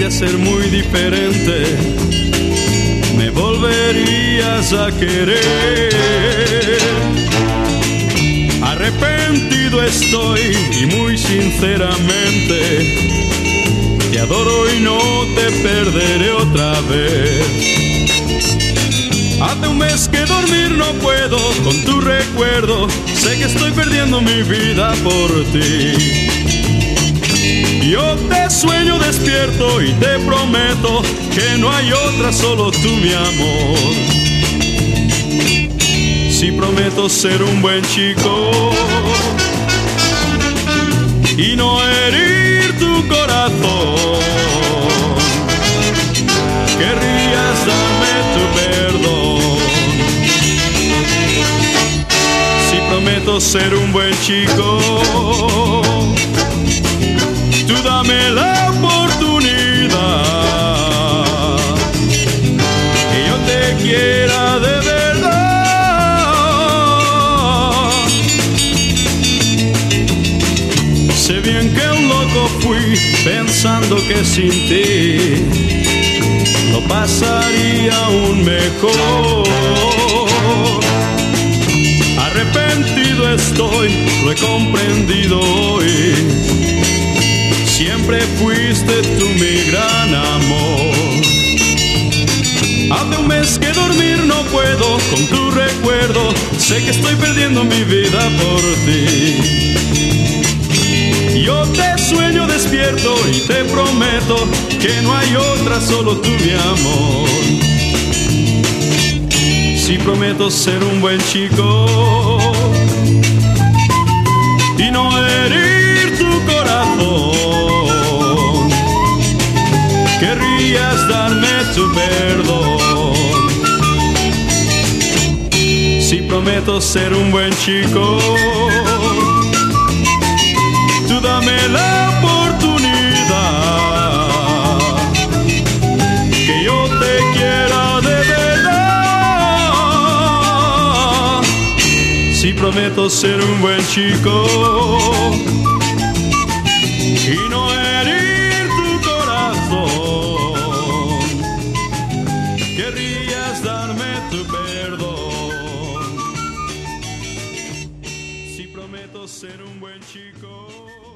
vaya a ser muy diferente, me volverías a querer. Arrepentido estoy y muy sinceramente, te adoro y no te perderé otra vez. Hace un mes que dormir no puedo con tu recuerdo, sé que estoy perdiendo mi vida por ti. Yo te sueño despierto y te prometo que no hay otra, solo tú mi amor. Si prometo ser un buen chico y no herir tu corazón, querrías darme tu perdón. Si prometo ser un buen chico, fui pensando que sin ti lo pasaría aún mejor. Arrepentido estoy, lo he comprendido hoy. Siempre fuiste tú mi gran amor. Hace un mes que dormir no puedo con tu recuerdo. Sé que estoy perdiendo mi vida por ti. Despierto y te prometo que no hay otra, solo tú mi amor. Si prometo ser un buen chico y no herir tu corazón, querrías darme tu perdón. Si prometo ser un buen chico, tú dame la Si prometo ser un buen chico y no herir tu corazón. Querrías darme tu perdón si prometo ser un buen chico.